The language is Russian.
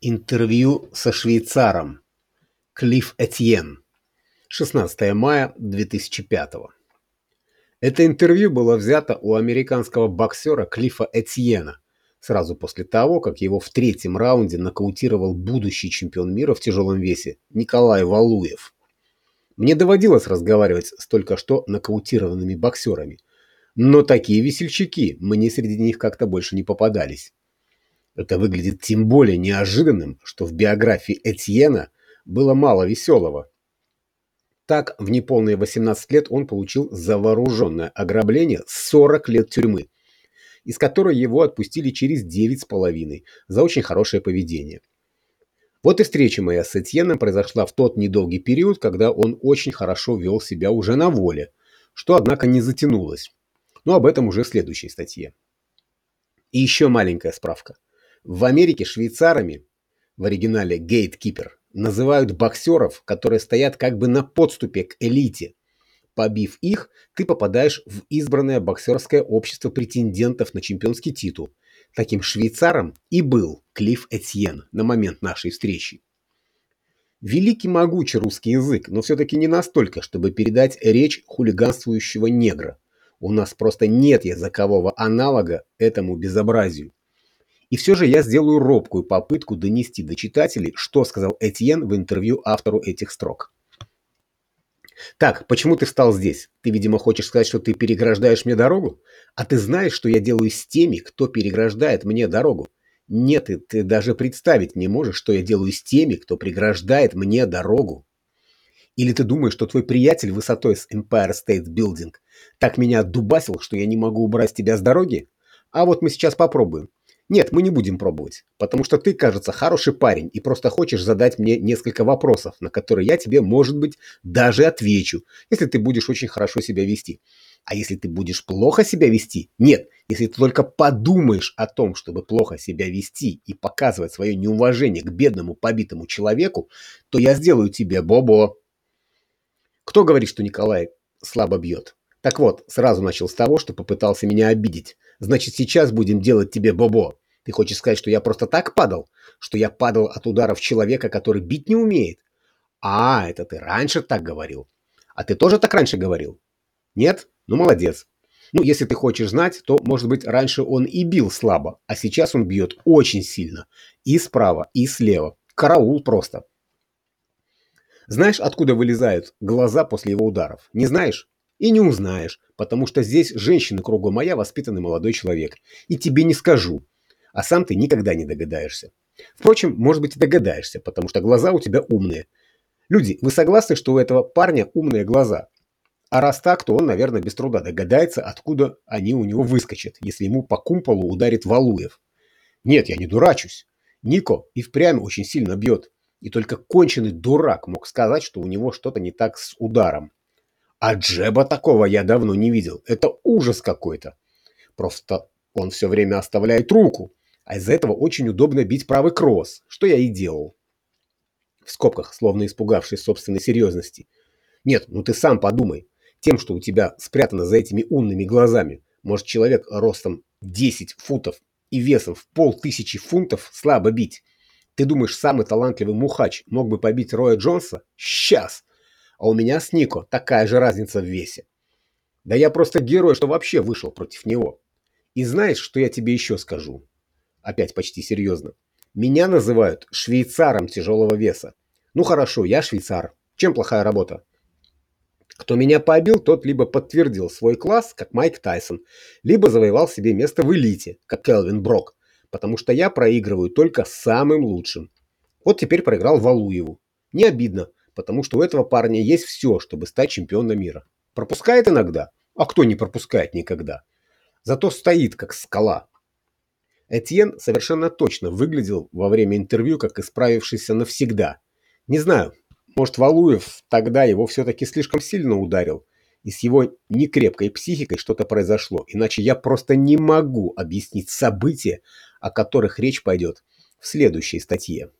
Интервью со швейцаром. Клифф Этьен. 16 мая 2005 Это интервью было взято у американского боксера Клиффа Этьена сразу после того, как его в третьем раунде нокаутировал будущий чемпион мира в тяжелом весе Николай Валуев. Мне доводилось разговаривать с только что нокаутированными боксерами, но такие весельчаки мне среди них как-то больше не попадались. Это выглядит тем более неожиданным, что в биографии Этьена было мало веселого. Так, в неполные 18 лет он получил за вооруженное ограбление 40 лет тюрьмы, из которой его отпустили через 9,5 за очень хорошее поведение. Вот и встреча моя с Этьеном произошла в тот недолгий период, когда он очень хорошо вел себя уже на воле, что, однако, не затянулось. Но об этом уже в следующей статье. И еще маленькая справка. В Америке швейцарами, в оригинале gatekeeper, называют боксеров, которые стоят как бы на подступе к элите. Побив их, ты попадаешь в избранное боксерское общество претендентов на чемпионский титул. Таким швейцаром и был Клифф Этьен на момент нашей встречи. Великий могучий русский язык, но все-таки не настолько, чтобы передать речь хулиганствующего негра. У нас просто нет языкового аналога этому безобразию. И все же я сделаю робкую попытку донести до читателей, что сказал Этьен в интервью автору этих строк. Так, почему ты встал здесь? Ты, видимо, хочешь сказать, что ты переграждаешь мне дорогу? А ты знаешь, что я делаю с теми, кто переграждает мне дорогу? Нет, ты, ты даже представить не можешь, что я делаю с теми, кто преграждает мне дорогу. Или ты думаешь, что твой приятель высотой с Empire State Building так меня отдубасил, что я не могу убрать тебя с дороги? А вот мы сейчас попробуем. Нет, мы не будем пробовать, потому что ты, кажется, хороший парень и просто хочешь задать мне несколько вопросов, на которые я тебе, может быть, даже отвечу, если ты будешь очень хорошо себя вести. А если ты будешь плохо себя вести? Нет, если ты только подумаешь о том, чтобы плохо себя вести и показывать свое неуважение к бедному побитому человеку, то я сделаю тебе бобо. Кто говорит, что Николай слабо бьет? Так вот, сразу начал с того, что попытался меня обидеть. Значит, сейчас будем делать тебе бобо. Ты хочешь сказать, что я просто так падал? Что я падал от ударов человека, который бить не умеет? А, это ты раньше так говорил. А ты тоже так раньше говорил? Нет? Ну, молодец. Ну, если ты хочешь знать, то, может быть, раньше он и бил слабо, а сейчас он бьет очень сильно. И справа, и слева. Караул просто. Знаешь, откуда вылезают глаза после его ударов? Не знаешь? И не узнаешь, потому что здесь женщины кругом моя воспитанный молодой человек. И тебе не скажу. А сам ты никогда не догадаешься. Впрочем, может быть и догадаешься, потому что глаза у тебя умные. Люди, вы согласны, что у этого парня умные глаза? А раз так, то он, наверное, без труда догадается, откуда они у него выскочат, если ему по кумполу ударит Валуев. Нет, я не дурачусь. Нико и впрямь очень сильно бьет. И только конченый дурак мог сказать, что у него что-то не так с ударом. А Джеба такого я давно не видел. Это ужас какой-то. Просто он все время оставляет руку. А из-за этого очень удобно бить правый кросс, что я и делал. В скобках, словно испугавшись собственной серьезности. Нет, ну ты сам подумай. Тем, что у тебя спрятано за этими умными глазами, может человек ростом 10 футов и весом в полтысячи фунтов слабо бить. Ты думаешь, самый талантливый мухач мог бы побить Роя Джонса? Сейчас! А у меня с Нико такая же разница в весе. Да я просто герой, что вообще вышел против него. И знаешь, что я тебе еще скажу? Опять почти серьезно. Меня называют швейцаром тяжелого веса. Ну хорошо, я швейцар. Чем плохая работа? Кто меня побил, тот либо подтвердил свой класс, как Майк Тайсон, либо завоевал себе место в элите, как Келвин Брок, потому что я проигрываю только самым лучшим. Вот теперь проиграл Валуеву. Не обидно, потому что у этого парня есть все, чтобы стать чемпионом мира. Пропускает иногда, а кто не пропускает никогда. Зато стоит как скала. Этьен совершенно точно выглядел во время интервью как исправившийся навсегда. Не знаю, может Валуев тогда его все-таки слишком сильно ударил, и с его некрепкой психикой что-то произошло, иначе я просто не могу объяснить события, о которых речь пойдет в следующей статье.